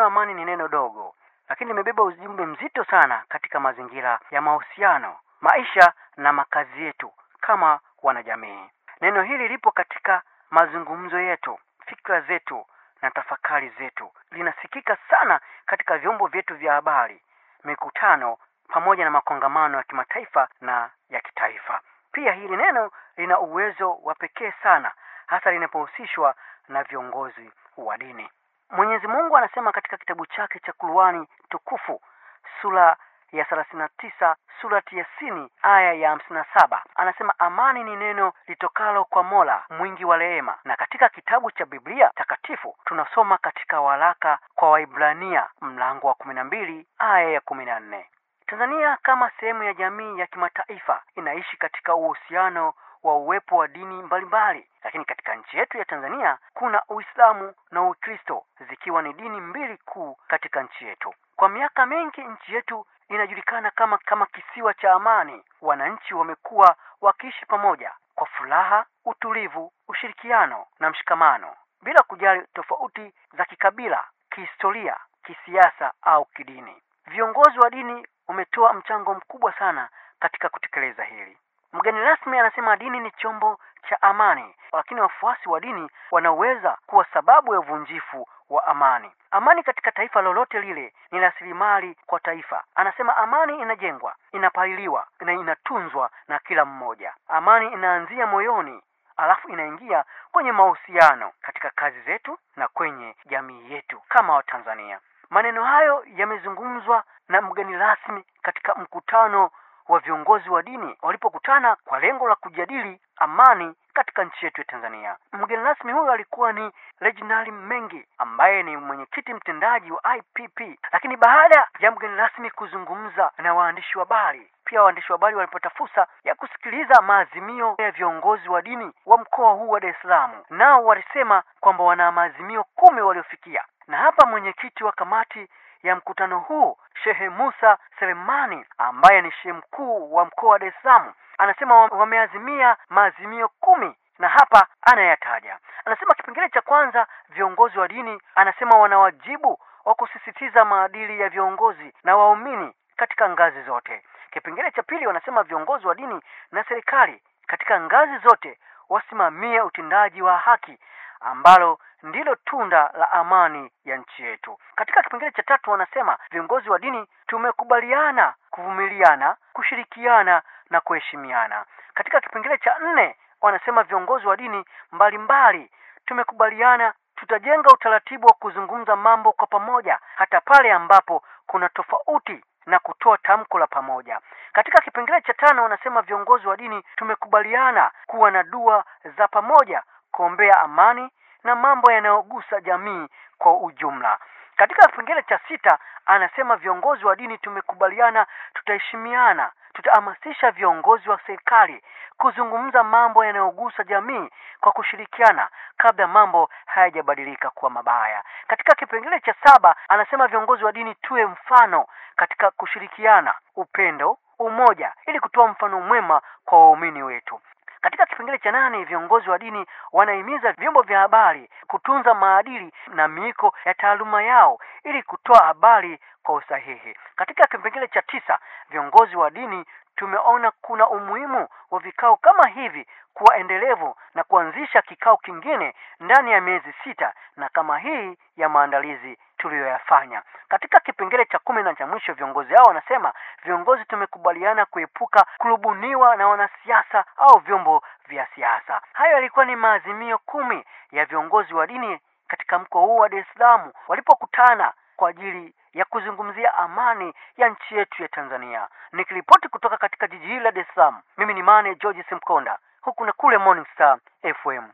neno amani ni neno dogo, lakini limebeba ujumbe mzito sana katika mazingira ya mahusiano, maisha na makazi yetu kama wanajamii. Neno hili lipo katika mazungumzo yetu, fikra zetu na tafakari zetu. Linasikika sana katika vyombo vyetu vya habari, mikutano, pamoja na makongamano ya kimataifa na ya kitaifa. Pia hili neno lina uwezo wa pekee sana, hasa linapohusishwa na viongozi wa dini. Mwenyezi Mungu anasema katika kitabu chake cha Qur'ani tukufu sura ya thelathini na tisa surati Yasini aya ya hamsini na saba anasema amani ni neno litokalo kwa Mola mwingi wa rehema. Na katika kitabu cha Biblia takatifu tunasoma katika waraka kwa Waibrania mlango wa kumi na mbili aya ya kumi na nne. Tanzania kama sehemu ya jamii ya kimataifa inaishi katika uhusiano wa uwepo wa dini mbalimbali, lakini katika nchi yetu ya Tanzania kuna Uislamu na Ukristo zikiwa ni dini mbili kuu katika nchi yetu. Kwa miaka mingi nchi yetu inajulikana kama kama kisiwa cha amani. Wananchi wamekuwa wakiishi pamoja kwa furaha, utulivu, ushirikiano na mshikamano bila kujali tofauti za kikabila, kihistoria, kisiasa au kidini. Viongozi wa dini wametoa mchango mkubwa sana katika kutekeleza hili. Mgeni rasmi anasema dini ni chombo cha amani, lakini wafuasi wa dini wanaweza kuwa sababu ya uvunjifu wa amani. Amani katika taifa lolote lile ni rasilimali kwa taifa. Anasema amani inajengwa, inapaliliwa na inatunzwa na kila mmoja. Amani inaanzia moyoni, alafu inaingia kwenye mahusiano, katika kazi zetu na kwenye jamii yetu kama Watanzania. Maneno hayo yamezungumzwa na mgeni rasmi katika mkutano wa viongozi wa dini walipokutana kwa lengo la kujadili amani katika nchi yetu ya Tanzania. Mgeni rasmi huyo alikuwa ni Reginald Mengi ambaye ni mwenyekiti mtendaji wa IPP. Lakini baada ya mgeni rasmi kuzungumza na waandishi wa habari, pia waandishi wa habari walipata fursa ya kusikiliza maazimio ya viongozi wa dini wa mkoa huu wa Dar es Salaam. Nao walisema kwamba wana maazimio kumi waliofikia, na hapa mwenyekiti wa kamati ya mkutano huu Shehe Musa Selemani ambaye ni shehe mkuu wa mkoa wa Dar es Salaam anasema wameazimia maazimio kumi na hapa anayataja. Anasema kipengele cha kwanza, viongozi wa dini, anasema wana wajibu wa kusisitiza maadili ya viongozi na waumini katika ngazi zote. Kipengele cha pili, wanasema viongozi wa dini na serikali katika ngazi zote wasimamie utendaji wa haki ambalo ndilo tunda la amani ya nchi yetu. Katika kipengele cha tatu wanasema viongozi wa dini tumekubaliana kuvumiliana, kushirikiana na kuheshimiana. Katika kipengele cha nne wanasema viongozi wa dini mbalimbali tumekubaliana tutajenga utaratibu wa kuzungumza mambo kwa pamoja hata pale ambapo kuna tofauti na kutoa tamko la pamoja. Katika kipengele cha tano wanasema viongozi wa dini tumekubaliana kuwa na dua za pamoja kuombea amani na mambo yanayogusa jamii kwa ujumla. Katika kipengele cha sita anasema viongozi wa dini tumekubaliana tutaheshimiana, tutahamasisha viongozi wa serikali kuzungumza mambo yanayogusa jamii kwa kushirikiana kabla mambo hayajabadilika kuwa mabaya. Katika kipengele cha saba anasema viongozi wa dini tuwe mfano katika kushirikiana, upendo, umoja ili kutoa mfano mwema kwa waumini wetu. Katika kipengele cha nane viongozi wa dini wanahimiza vyombo vya habari kutunza maadili na miiko ya taaluma yao ili kutoa habari kwa usahihi. Katika kipengele cha tisa viongozi wa dini tumeona kuna umuhimu wa vikao kama hivi kuwa endelevu na kuanzisha kikao kingine ndani ya miezi sita na kama hii ya maandalizi tuliyoyafanya. Katika kipengele cha kumi na cha mwisho viongozi hao wanasema viongozi tumekubaliana kuepuka kurubuniwa na wanasiasa au vyombo vya siasa. Hayo yalikuwa ni maazimio kumi ya viongozi wa dini katika mkoa huu wa Dar es Salaam walipokutana kwa ajili ya kuzungumzia amani ya nchi yetu ya Tanzania. Nikiripoti kutoka katika jiji hili la Dar es Salaam, mimi ni Mane George Simkonda, huku na kule Morning Star FM.